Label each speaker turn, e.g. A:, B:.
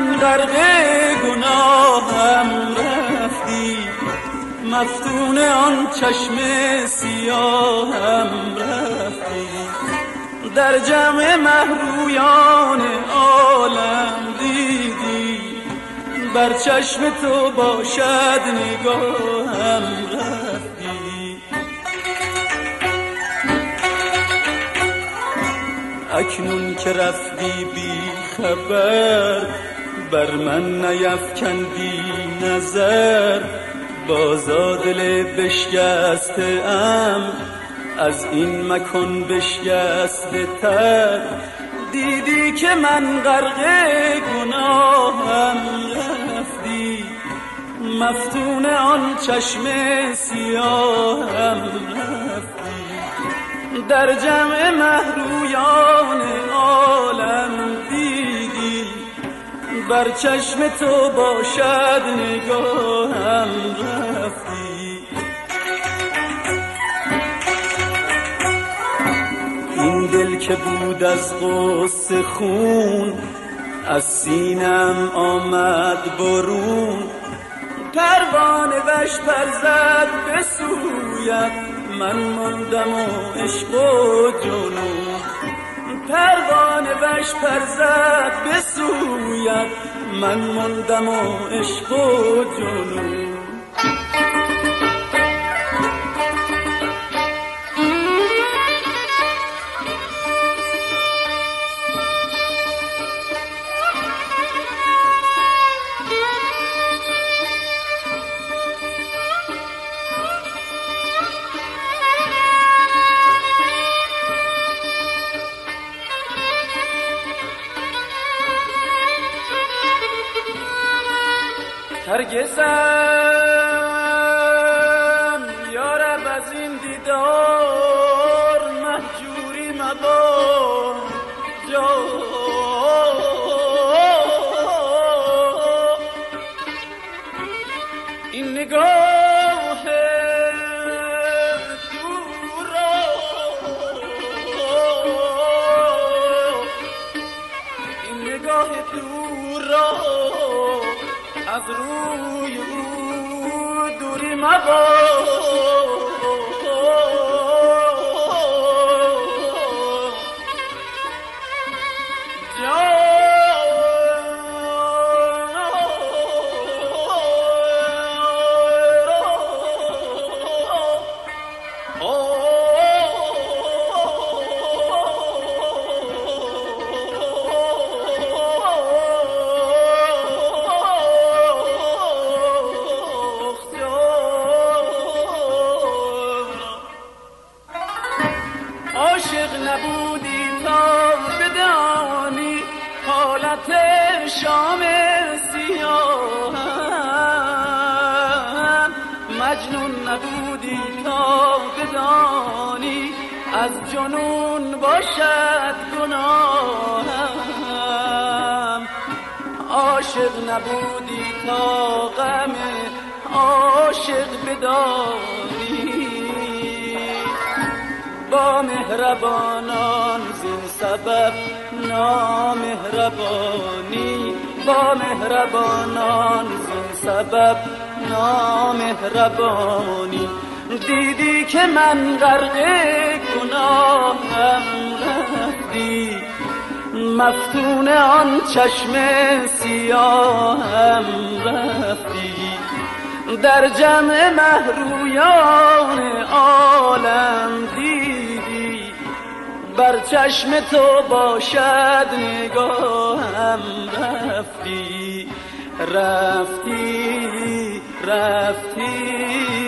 A: غرق گناهم رفتی مفتون آن چشم سیاهم رفتی. در جمع محرویان عالم دیدی بر چشم تو باشد نگاهم رفتی. اکنون که رفتی بی خبر بر من نیفکندی نظر بازا دل بشکسته ام از این مکن بشکسته تر. دیدی که من غرق گناهم رفتی. مفتون آن چشم سیاهم رفتی. در جمع محرویان عالم بر چشم تو باشد نگاهم رفتی. این دل که بود از قص خون از سینم آمد برون. پروانه وش پر زد سویت من مندم و عشق و جنون. پروانه وش پر زد به سویت. من مندم و عشق و جنون. هرگزم روی او دوری مبا عاشق نبودی تا بدانی حالت شام سیاهم. مجنون نبودی تا بدانی از جنون باشد گناهم. عاشق نبودی تا غم عاشق بدانی. با مهربانان زین سبب نامهربانی با مهربانان زین سبب نامهربانی. دیدی که من غرق گناهم رفتی مفتون آن چشم سیاهم رفتی. در جمع محرویان عالم بر چشم تو باشد نگاهم رفتی رفتی رفتی.